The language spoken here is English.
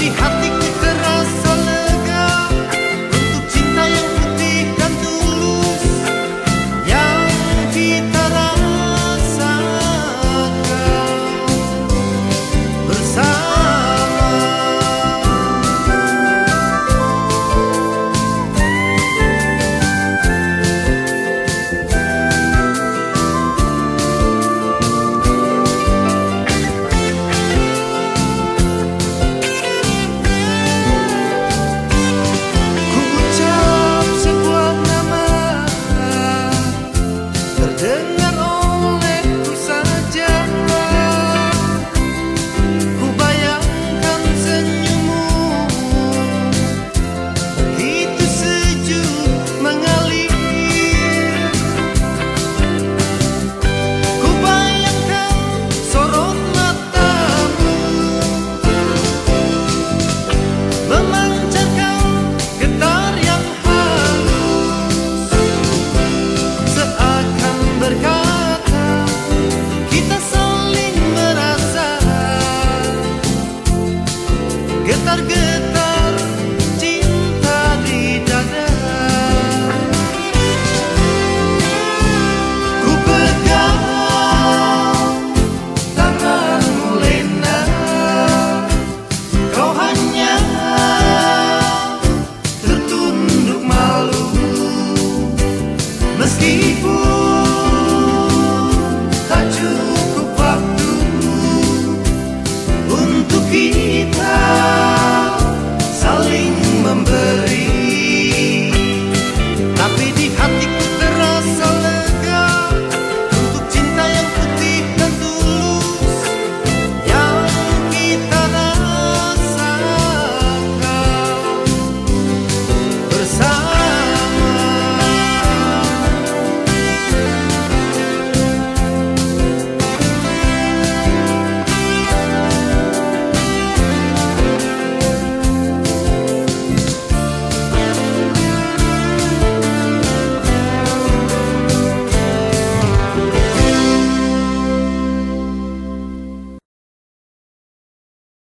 happy, happy. dengan yeter ki